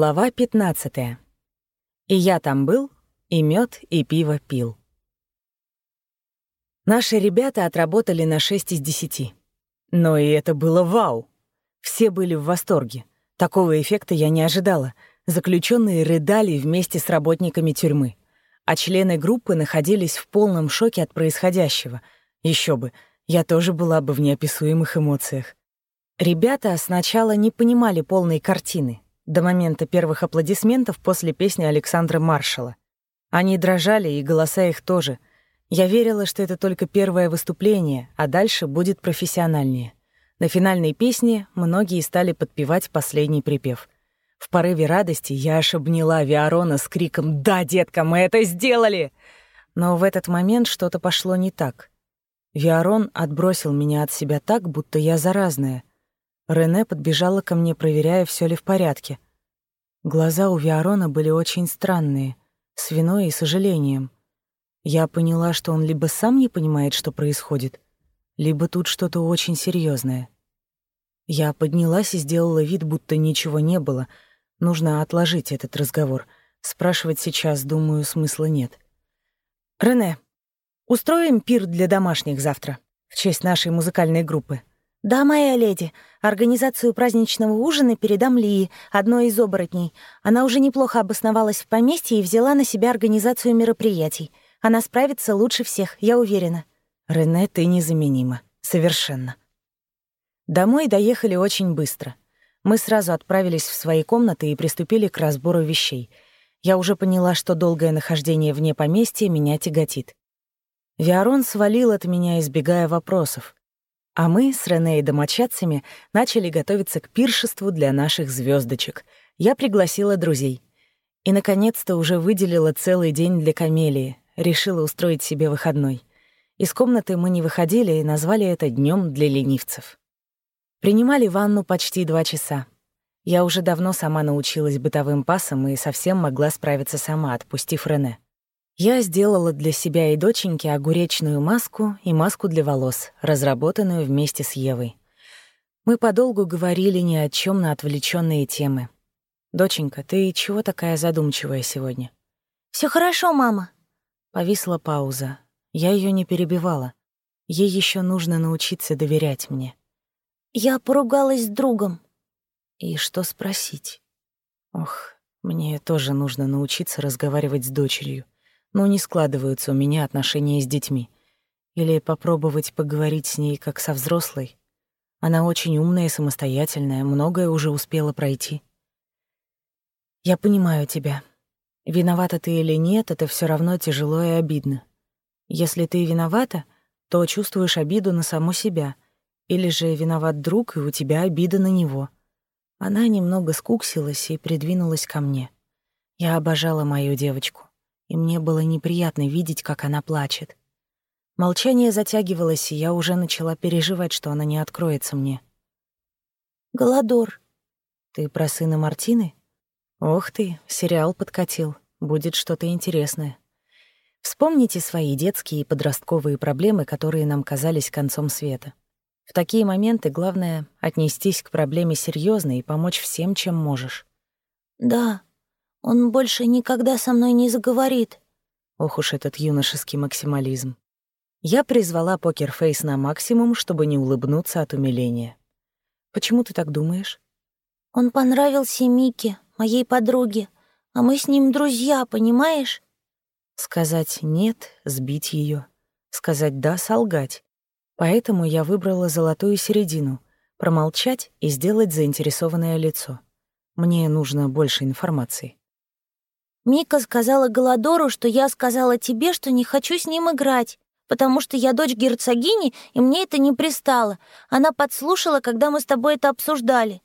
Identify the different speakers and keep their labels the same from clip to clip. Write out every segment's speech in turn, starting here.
Speaker 1: Глава 15. И я там был, и мед, и пиво пил. Наши ребята отработали на 6 из 10. Но и это было вау. Все были в восторге. Такого эффекта я не ожидала. Заключенные рыдали вместе с работниками тюрьмы. А члены группы находились в полном шоке от происходящего. Еще бы, я тоже была бы в неописуемых эмоциях. Ребята сначала не понимали полной картины, до момента первых аплодисментов после песни Александра Маршала. Они дрожали, и голоса их тоже. Я верила, что это только первое выступление, а дальше будет профессиональнее. На финальной песне многие стали подпевать последний припев. В порыве радости я аж обняла Виарона с криком «Да, детка, мы это сделали!» Но в этот момент что-то пошло не так. Виарон отбросил меня от себя так, будто я заразная. Рене подбежала ко мне, проверяя, все ли в порядке. Глаза у Виарона были очень странные, с виной и сожалением. Я поняла, что он либо сам не понимает, что происходит, либо тут что-то очень серьезное. Я поднялась и сделала вид, будто ничего не было. Нужно отложить этот разговор. Спрашивать сейчас, думаю, смысла нет. «Рене, устроим пир для домашних завтра, в честь нашей музыкальной группы?»
Speaker 2: «Да, моя леди. Организацию праздничного ужина передам Лии, одной из оборотней. Она уже неплохо обосновалась в поместье и взяла на себя организацию мероприятий. Она справится лучше всех, я уверена».
Speaker 1: «Рене, ты незаменима. Совершенно». Домой доехали очень быстро. Мы сразу отправились в свои комнаты и приступили к разбору вещей. Я уже поняла, что долгое нахождение вне поместья меня тяготит. Виарон свалил от меня, избегая вопросов. А мы с Рене и домочадцами начали готовиться к пиршеству для наших звездочек. Я пригласила друзей. И, наконец-то, уже выделила целый день для камелии. Решила устроить себе выходной. Из комнаты мы не выходили и назвали это днем для ленивцев. Принимали ванну почти два часа. Я уже давно сама научилась бытовым пасам и совсем могла справиться сама, отпустив Рене. Я сделала для себя и доченьки огуречную маску и маску для волос, разработанную вместе с Евой. Мы подолгу говорили ни о чем на отвлеченные темы. «Доченька, ты чего такая задумчивая сегодня?»
Speaker 2: Все хорошо, мама».
Speaker 1: Повисла пауза. Я ее не перебивала. Ей еще нужно научиться доверять мне.
Speaker 2: «Я поругалась с другом».
Speaker 1: И что спросить? Ох, мне тоже нужно научиться разговаривать с дочерью но не складываются у меня отношения с детьми. Или попробовать поговорить с ней как со взрослой. Она очень умная и самостоятельная, многое уже успела пройти. Я понимаю тебя. Виновата ты или нет, это все равно тяжело и обидно. Если ты виновата, то чувствуешь обиду на саму себя. Или же виноват друг, и у тебя обида на него. Она немного скуксилась и придвинулась ко мне. Я обожала мою девочку и мне было неприятно видеть, как она плачет. Молчание затягивалось, и я уже начала переживать, что она не откроется мне.
Speaker 2: «Голодор».
Speaker 1: «Ты про сына Мартины?» «Ох ты, сериал подкатил. Будет что-то интересное». Вспомните свои детские и подростковые проблемы, которые нам казались концом света. В такие моменты главное — отнестись к проблеме серьезно и помочь всем, чем можешь.
Speaker 2: «Да», он больше никогда со мной не заговорит.
Speaker 1: Ох уж этот юношеский максимализм. Я призвала покерфейс на максимум, чтобы не улыбнуться от умиления. Почему ты так думаешь?
Speaker 2: Он понравился Мике, моей подруге, а мы с ним друзья, понимаешь?
Speaker 1: Сказать «нет» — сбить ее, Сказать «да» — солгать. Поэтому я выбрала золотую середину — промолчать и сделать заинтересованное лицо. Мне нужно больше информации.
Speaker 2: Мика сказала Голодору, что я сказала тебе, что не хочу с ним играть, потому что я дочь герцогини, и мне это не пристало. Она подслушала, когда мы с тобой это обсуждали.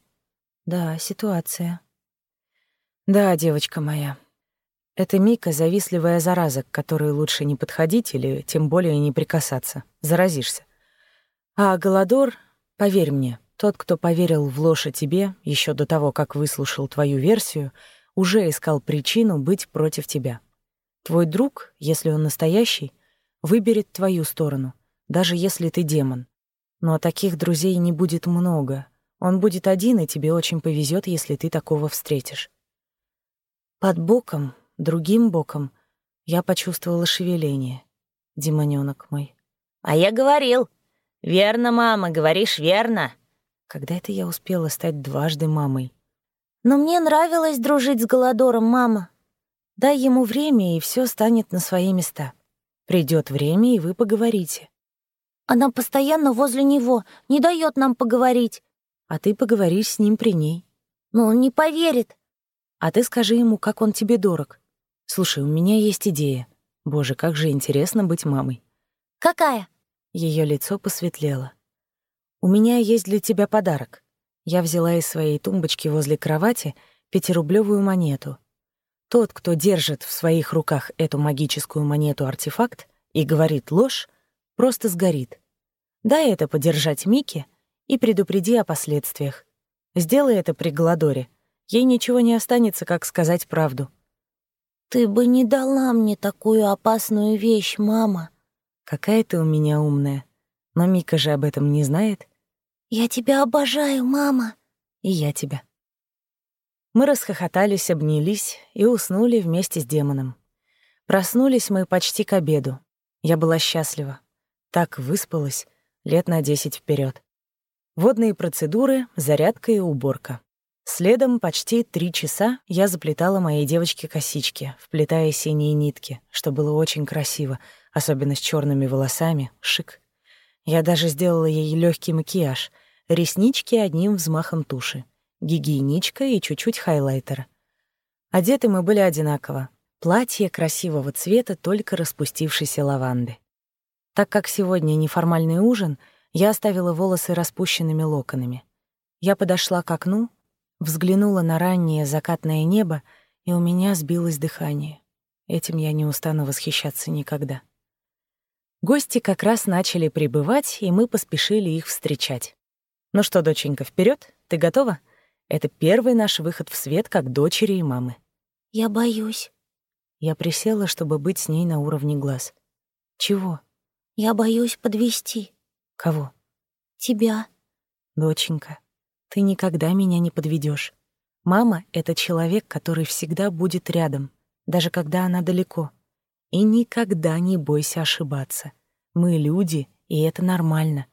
Speaker 1: Да, ситуация. Да, девочка моя. Это Мика — завистливая зараза, к которой лучше не подходить или тем более не прикасаться. Заразишься. А Голодор, поверь мне, тот, кто поверил в ложь о тебе еще до того, как выслушал твою версию — уже искал причину быть против тебя. Твой друг, если он настоящий, выберет твою сторону, даже если ты демон. Но таких друзей не будет много. Он будет один, и тебе очень повезет, если ты такого встретишь. Под боком, другим боком, я почувствовала шевеление. Демонёнок мой.
Speaker 2: «А я говорил. Верно, мама, говоришь верно».
Speaker 1: Когда это я успела стать дважды мамой?
Speaker 2: «Но мне нравилось дружить с Голодором, мама».
Speaker 1: Дай ему время, и все станет на свои места. Придет время, и вы поговорите.
Speaker 2: Она постоянно возле него, не дает нам поговорить.
Speaker 1: А ты поговори с ним при ней.
Speaker 2: Но он не поверит.
Speaker 1: А ты скажи ему, как он тебе дорог. Слушай, у меня есть идея. Боже, как же интересно быть мамой.
Speaker 2: Какая?
Speaker 1: Ее лицо посветлело. У меня есть для тебя подарок. Я взяла из своей тумбочки возле кровати пятирублевую монету. Тот, кто держит в своих руках эту магическую монету-артефакт и говорит ложь, просто сгорит. Дай это подержать Мике и предупреди о последствиях. Сделай это при Гладоре. Ей ничего не останется, как сказать правду.
Speaker 2: «Ты бы не дала мне такую опасную вещь, мама».
Speaker 1: «Какая ты у меня умная. Но Мика же об этом не знает».
Speaker 2: «Я тебя обожаю, мама».
Speaker 1: «И я тебя». Мы расхохотались, обнялись и уснули вместе с демоном. Проснулись мы почти к обеду. Я была счастлива. Так выспалась, лет на десять вперед. Водные процедуры, зарядка и уборка. Следом почти три часа я заплетала моей девочке косички, вплетая синие нитки, что было очень красиво, особенно с черными волосами, шик. Я даже сделала ей легкий макияж, реснички одним взмахом туши, гигиеничка и чуть-чуть хайлайтера. Одеты мы были одинаково. Платье красивого цвета только распустившейся лаванды. Так как сегодня неформальный ужин, я оставила волосы распущенными локонами. Я подошла к окну, взглянула на раннее закатное небо, и у меня сбилось дыхание. Этим я не устану восхищаться никогда. Гости как раз начали прибывать, и мы поспешили их встречать. «Ну что, доченька, вперед? Ты готова? Это первый наш выход в свет как дочери и мамы».
Speaker 2: «Я боюсь».
Speaker 1: Я присела, чтобы быть с ней на уровне глаз. «Чего?»
Speaker 2: «Я боюсь подвести.
Speaker 1: «Кого?»
Speaker 2: «Тебя».
Speaker 1: «Доченька, ты никогда меня не подведешь. Мама — это человек, который всегда будет рядом, даже когда она далеко. И никогда не бойся ошибаться. Мы люди, и это нормально.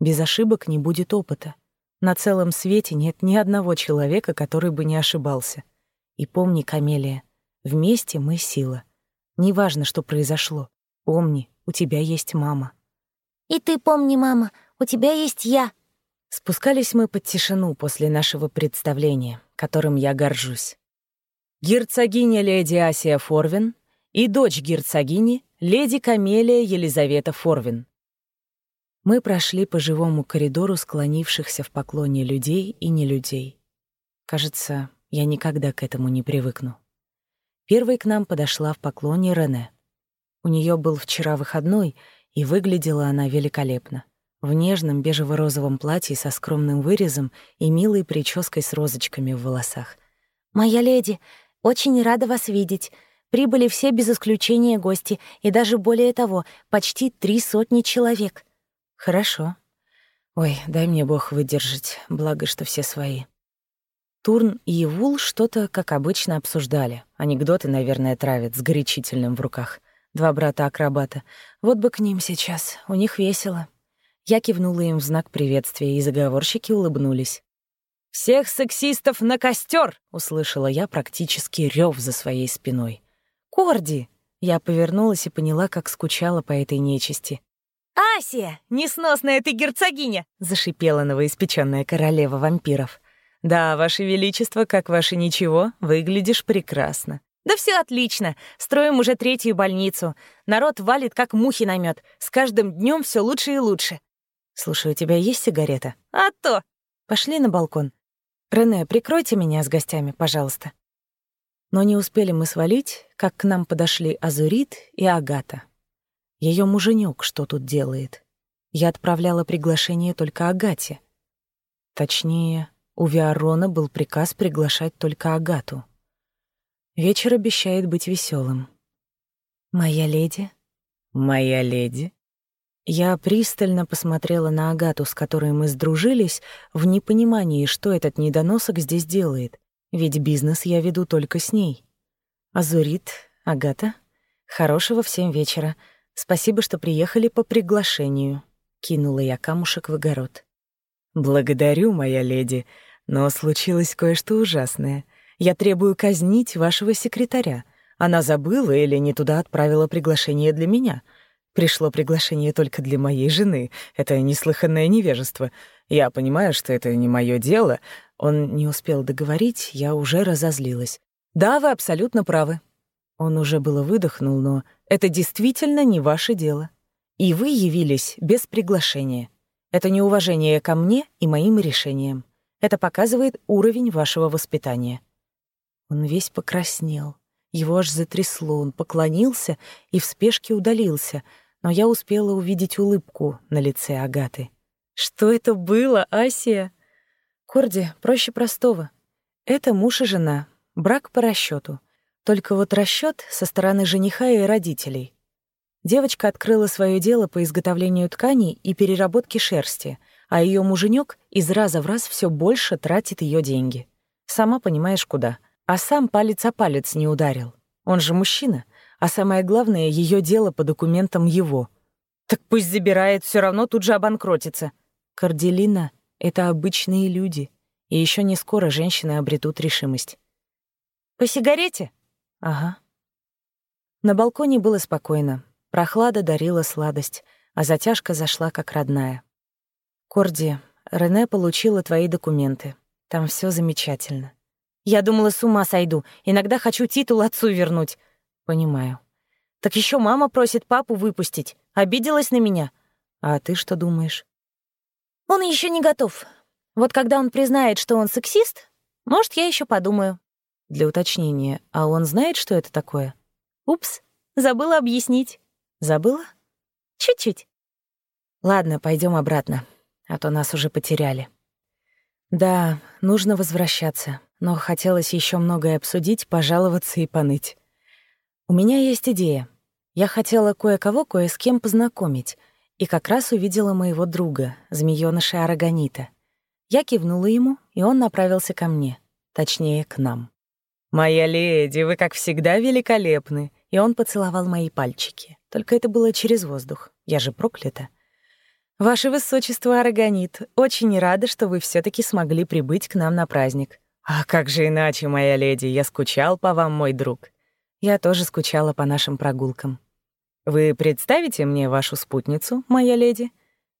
Speaker 1: Без ошибок не будет опыта. На целом свете нет ни одного человека, который бы не ошибался. И помни, Камелия, вместе мы сила. Неважно, что произошло. Помни, у тебя есть мама.
Speaker 2: И ты помни, мама, у тебя есть я.
Speaker 1: Спускались мы под тишину после нашего представления, которым я горжусь. Герцогиня леди Асия Форвин и дочь герцогини, леди Камелия Елизавета Форвин. Мы прошли по живому коридору склонившихся в поклоне людей и не людей. Кажется, я никогда к этому не привыкну. Первой к нам подошла в поклоне Рене. У нее был вчера выходной, и выглядела она великолепно в нежном бежево-розовом платье со скромным вырезом и милой прической с розочками в волосах.
Speaker 2: «Моя леди, очень рада вас видеть. Прибыли все без исключения гости, и даже более того, почти три сотни человек».
Speaker 1: «Хорошо. Ой, дай мне бог выдержать, благо, что все свои». Турн и Евул что-то, как обычно, обсуждали. Анекдоты, наверное, травят с горячительным в руках. Два брата-акробата. Вот бы к ним сейчас, у них весело. Я кивнула им в знак приветствия, и заговорщики улыбнулись. «Всех сексистов на костер! услышала я практически рев за своей спиной. «Корди!» Я повернулась и поняла, как скучала по этой нечисти.
Speaker 2: «Асия, несносная ты герцогиня!»
Speaker 1: — зашипела новоиспечённая королева вампиров. «Да, ваше величество, как ваше ничего, выглядишь прекрасно».
Speaker 2: «Да все отлично. Строим уже третью больницу. Народ валит, как мухи на мед. С каждым днем все лучше и лучше.
Speaker 1: «Слушай, у тебя есть сигарета?»
Speaker 2: «А то!»
Speaker 1: «Пошли на балкон. Рене, прикройте меня с гостями, пожалуйста». Но не успели мы свалить, как к нам подошли Азурит и Агата. Ее муженек что тут делает? Я отправляла приглашение только Агате. Точнее, у Виарона был приказ приглашать только Агату. Вечер обещает быть веселым. «Моя леди?» «Моя леди?» Я пристально посмотрела на Агату, с которой мы сдружились, в непонимании, что этот недоносок здесь делает, ведь бизнес я веду только с ней. Азурит, Агата, хорошего всем вечера. Спасибо, что приехали по приглашению. Кинула я камушек в огород. Благодарю, моя леди, но случилось кое-что ужасное. Я требую казнить вашего секретаря. Она забыла или не туда отправила приглашение для меня. Пришло приглашение только для моей жены. Это неслыханное невежество. Я понимаю, что это не мое дело. Он не успел договорить, я уже разозлилась. Да, вы абсолютно правы. Он уже было выдохнул, но это действительно не ваше дело. И вы явились без приглашения. Это неуважение ко мне и моим решениям. Это показывает уровень вашего воспитания. Он весь покраснел. Его аж затрясло, он поклонился и в спешке удалился, но я успела увидеть улыбку на лице Агаты. «Что это было, Асия?» «Корди, проще простого. Это муж и жена, брак по расчету. Только вот расчет со стороны жениха и родителей. Девочка открыла свое дело по изготовлению тканей и переработке шерсти, а ее муженек из раза в раз все больше тратит ее деньги. Сама понимаешь, куда. А сам палец о палец не ударил. Он же мужчина, а самое главное, ее дело по документам его. Так пусть забирает, все равно тут же обанкротится. Карделина — это обычные люди, и еще не скоро женщины обретут решимость.
Speaker 2: «По сигарете?»
Speaker 1: Ага. На балконе было спокойно. Прохлада дарила сладость, а затяжка зашла как родная. Корди, Рене получила твои документы. Там все замечательно.
Speaker 2: Я думала, с ума сойду. Иногда хочу титул отцу вернуть.
Speaker 1: Понимаю.
Speaker 2: Так еще мама просит папу выпустить. Обиделась на меня.
Speaker 1: А ты что думаешь?
Speaker 2: Он еще не готов. Вот когда он признает, что он сексист, может, я еще подумаю.
Speaker 1: Для уточнения, а он знает, что это такое?
Speaker 2: Упс, забыла объяснить.
Speaker 1: Забыла?
Speaker 2: Чуть-чуть.
Speaker 1: Ладно, пойдем обратно, а то нас уже потеряли. Да, нужно возвращаться, но хотелось еще многое обсудить, пожаловаться и поныть. У меня есть идея. Я хотела кое-кого кое с кем познакомить, и как раз увидела моего друга, змеёныша Арагонита. Я кивнула ему, и он направился ко мне, точнее, к нам. «Моя леди, вы, как всегда, великолепны!» И он поцеловал мои пальчики. Только это было через воздух. Я же проклята. «Ваше высочество Арагонит, очень рада, что вы все таки смогли прибыть к нам на праздник». «А как же иначе, моя леди? Я скучал по вам, мой друг». «Я тоже скучала по нашим прогулкам». «Вы представите мне вашу спутницу, моя леди?»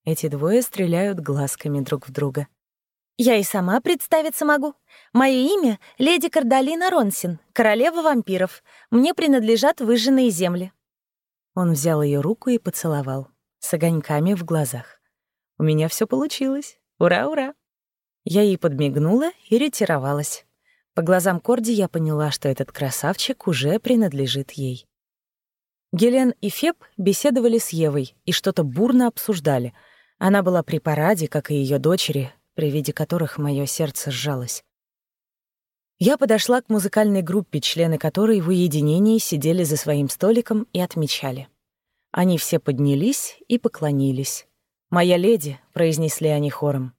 Speaker 1: Эти двое стреляют глазками друг в друга.
Speaker 2: Я и сама представиться могу. Мое имя — леди Кардалина Ронсин, королева вампиров. Мне принадлежат выжженные земли».
Speaker 1: Он взял ее руку и поцеловал, с огоньками в глазах. «У меня все получилось. Ура, ура!» Я ей подмигнула и ретировалась. По глазам Корди я поняла, что этот красавчик уже принадлежит ей. Гелен и Феб беседовали с Евой и что-то бурно обсуждали. Она была при параде, как и ее дочери, при виде которых мое сердце сжалось. Я подошла к музыкальной группе, члены которой в уединении сидели за своим столиком и отмечали. Они все поднялись и поклонились. «Моя леди», — произнесли они хором.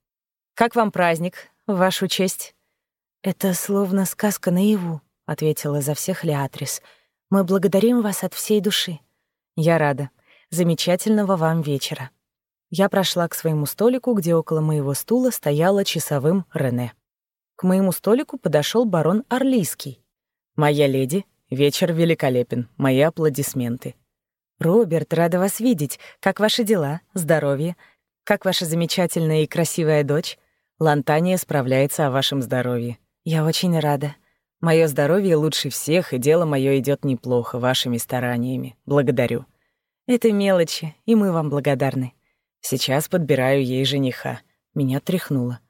Speaker 1: «Как вам праздник, вашу честь?» «Это словно сказка наяву», — ответила за всех Леатрис. «Мы благодарим вас от всей души». «Я рада. Замечательного вам вечера». Я прошла к своему столику, где около моего стула стояла часовым Рене. К моему столику подошел барон Орлийский. «Моя леди, вечер великолепен, мои аплодисменты». «Роберт, рада вас видеть. Как ваши дела? Здоровье? Как ваша замечательная и красивая дочь? Лантания справляется о вашем здоровье. Я очень рада. Мое здоровье лучше всех, и дело мое идет неплохо вашими стараниями. Благодарю. Это мелочи, и мы вам благодарны. Сейчас подбираю ей жениха. Меня тряхнуло.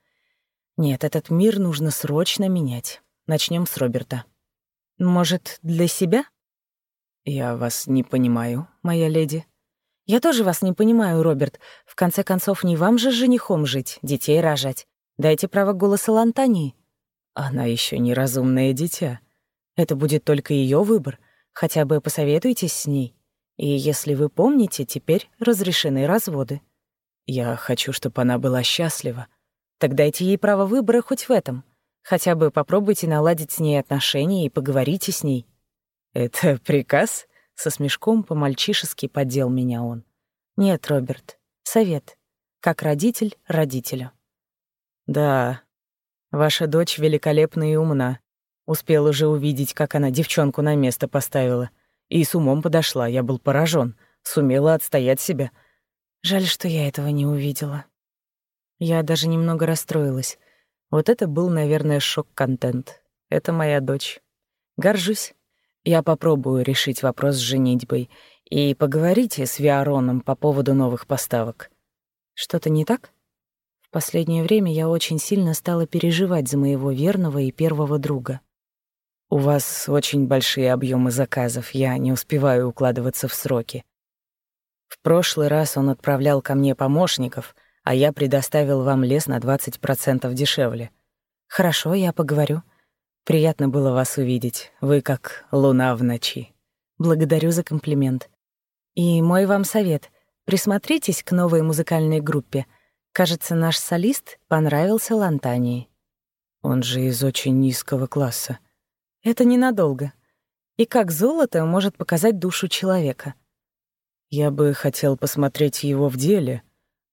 Speaker 1: Нет, этот мир нужно срочно менять. Начнем с Роберта. Может, для себя? Я вас не понимаю, моя леди. Я тоже вас не понимаю, Роберт. В конце концов, не вам же женихом жить, детей рожать. Дайте право голоса Лантании. Она еще неразумное дитя. Это будет только ее выбор. Хотя бы посоветуйтесь с ней. И если вы помните, теперь разрешены разводы. Я хочу, чтобы она была счастлива. Так дайте ей право выбора хоть в этом. Хотя бы попробуйте наладить с ней отношения и поговорите с ней. «Это приказ?» — со смешком по-мальчишески поддел меня он.
Speaker 2: «Нет, Роберт, совет. Как родитель родителю».
Speaker 1: «Да, ваша дочь великолепна и умна. Успел уже увидеть, как она девчонку на место поставила. И с умом подошла, я был поражен, Сумела отстоять себя.
Speaker 2: Жаль, что я этого не увидела.
Speaker 1: Я даже немного расстроилась. Вот это был, наверное, шок-контент. Это моя дочь. Горжусь. Я попробую решить вопрос с женитьбой. И поговорите с Виароном по поводу новых поставок.
Speaker 2: Что-то не так? В последнее время я очень сильно стала переживать за моего верного и первого друга.
Speaker 1: У вас очень большие объемы заказов, я не успеваю укладываться в сроки. В прошлый раз он отправлял ко мне помощников, а я предоставил вам лес на 20% дешевле.
Speaker 2: Хорошо, я поговорю.
Speaker 1: Приятно было вас увидеть. Вы как луна в ночи.
Speaker 2: Благодарю за комплимент. И мой вам совет. Присмотритесь к новой музыкальной группе. Кажется, наш солист понравился Лантании.
Speaker 1: Он же из очень низкого класса.
Speaker 2: Это ненадолго. И как золото может показать душу человека.
Speaker 1: Я бы хотел посмотреть его в деле.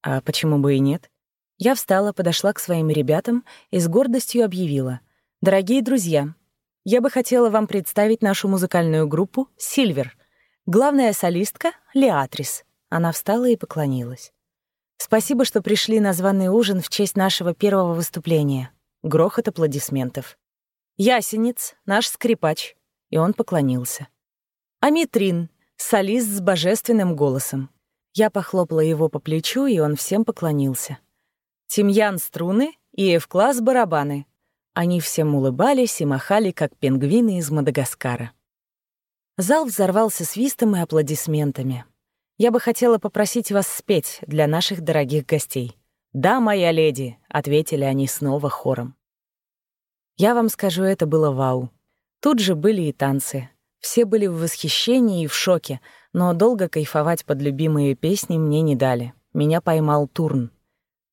Speaker 1: А почему бы и нет?
Speaker 2: Я встала, подошла к своим ребятам и с гордостью объявила. «Дорогие друзья, я бы хотела вам представить нашу музыкальную группу «Сильвер». Главная солистка — Леатрис. Она встала и поклонилась. «Спасибо, что пришли на званый ужин в честь нашего первого выступления». Грохот аплодисментов. Ясенец, наш скрипач. И он поклонился. Амитрин, солист с божественным голосом. Я похлопала его по плечу, и он всем поклонился. Тимьян струны и Эвкласс барабаны. Они всем улыбались и махали, как пингвины из Мадагаскара. Зал взорвался свистом и аплодисментами. Я бы хотела попросить вас спеть для наших дорогих гостей. «Да, моя леди», — ответили они снова хором. Я вам скажу, это было вау. Тут же были и танцы. Все были в восхищении и в шоке, но долго кайфовать под любимые песни мне не дали. Меня поймал Турн.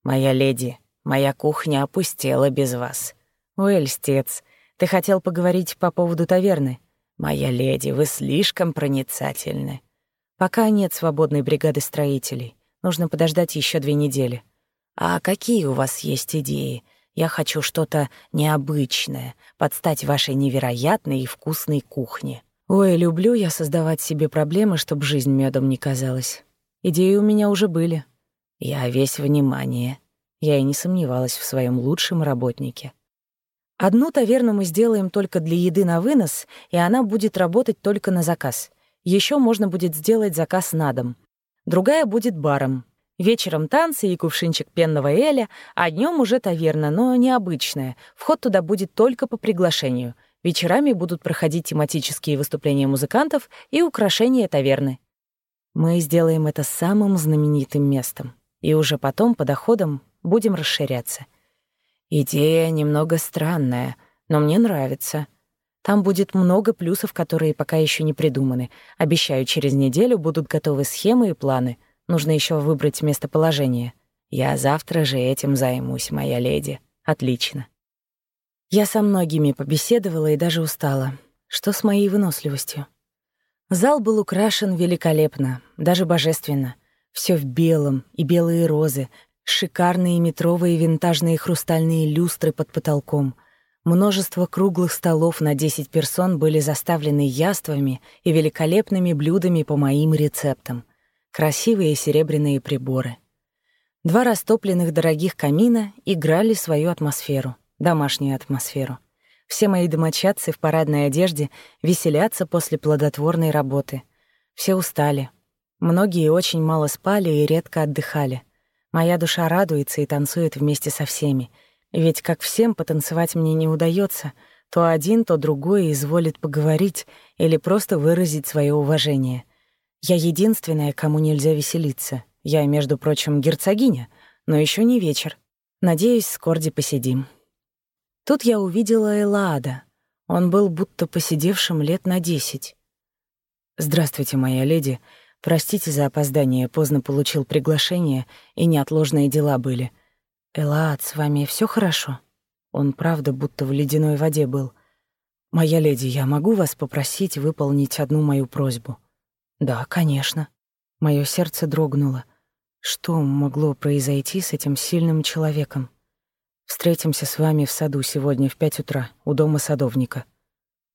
Speaker 2: «Моя леди, моя кухня опустела без вас». «Ой, льстец, ты хотел поговорить по поводу таверны?» «Моя леди, вы слишком проницательны». «Пока нет свободной бригады строителей. Нужно подождать еще две недели». «А какие у вас есть идеи? Я хочу что-то необычное, подстать вашей невероятной и вкусной кухне. Ой, люблю я создавать себе проблемы, чтобы жизнь медом не казалась. Идеи у меня уже были. Я весь внимание. Я и не сомневалась в своем лучшем работнике. Одну таверну мы сделаем только для еды на вынос, и она будет работать только на заказ. Еще можно будет сделать заказ на дом. Другая будет баром, Вечером танцы и кувшинчик пенного эля, а днем уже таверна, но необычная. Вход туда будет только по приглашению. Вечерами будут проходить тематические выступления музыкантов и украшения таверны. Мы сделаем это самым знаменитым местом. И уже потом по доходам будем расширяться. Идея немного странная, но мне нравится. Там будет много плюсов, которые пока еще не придуманы. Обещаю, через неделю будут готовы схемы и планы — Нужно еще выбрать местоположение. Я завтра же этим займусь, моя леди. Отлично. Я со многими побеседовала и даже устала. Что с моей выносливостью? Зал был украшен великолепно, даже божественно. Все в белом и белые розы, шикарные метровые винтажные хрустальные люстры под потолком. Множество круглых столов на 10 персон были заставлены яствами и великолепными блюдами по моим рецептам — красивые серебряные приборы. Два растопленных дорогих камина играли свою атмосферу, домашнюю атмосферу. Все мои домочадцы в парадной одежде веселятся после плодотворной работы. Все устали. Многие очень мало спали и редко отдыхали. Моя душа радуется и танцует вместе со всеми. Ведь как всем потанцевать мне не удается, то один, то другой изволит поговорить или просто выразить свое уважение — я единственная, кому нельзя веселиться. Я, между прочим, герцогиня, но еще не вечер. Надеюсь, с Корди посидим. Тут я увидела Элаада. Он был будто посидевшим лет на десять. «Здравствуйте, моя леди. Простите за опоздание, поздно получил приглашение, и неотложные дела были. Элаад, с вами все хорошо?» Он, правда, будто в ледяной воде был.
Speaker 1: «Моя леди, я могу вас попросить выполнить одну мою просьбу?» «Да, конечно». Мое сердце дрогнуло. Что могло произойти с этим сильным человеком? Встретимся с вами в саду сегодня в пять утра у дома садовника.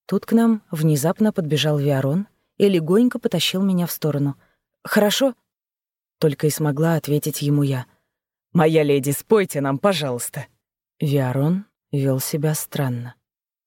Speaker 1: Тут к нам внезапно подбежал Виарон и легонько потащил меня в сторону. «Хорошо?» Только и смогла ответить ему я. «Моя леди, спойте нам, пожалуйста». Виарон вел себя странно.